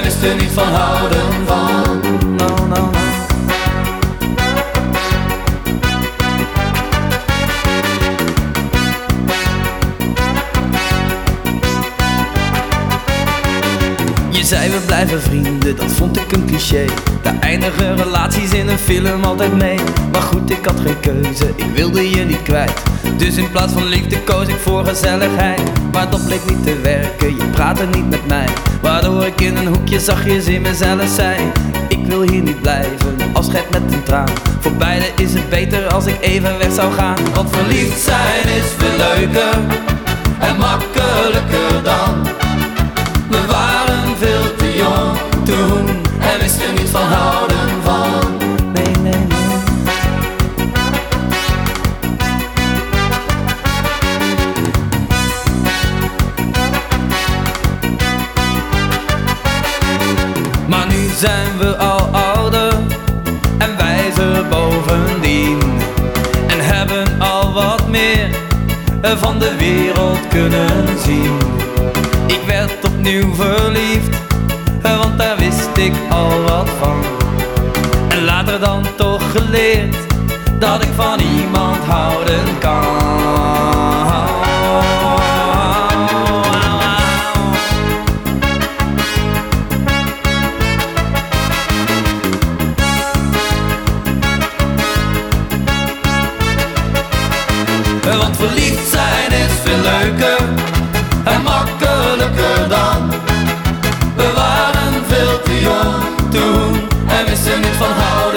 en wisten niet van houden van. Je zei we blijven vrienden, dat vond ik een cliché. Daar eindigen relaties in een film altijd mee. Maar goed, ik had geen keuze, ik wilde je niet kwijt. Dus in plaats van liefde koos ik voor gezelligheid. Maar dat bleek niet te werken, je praatte niet met mij. Waardoor ik in een hoekje zachtjes in mezelf zei Ik wil hier niet blijven, afscheid met een traan. Voor beiden is het beter als ik even weg zou gaan. Want verliefd zijn is veel leuker en makkelijker dan. We waren veel te jong toen zijn we al ouder en wijzer bovendien. En hebben al wat meer van de wereld kunnen zien. Ik werd opnieuw verliefd, want daar wist ik al wat van. En later dan toch geleerd dat ik van iemand houden kan. Want verliefd zijn is veel leuker en makkelijker dan. We waren veel te jong toen en wisten niet van houden.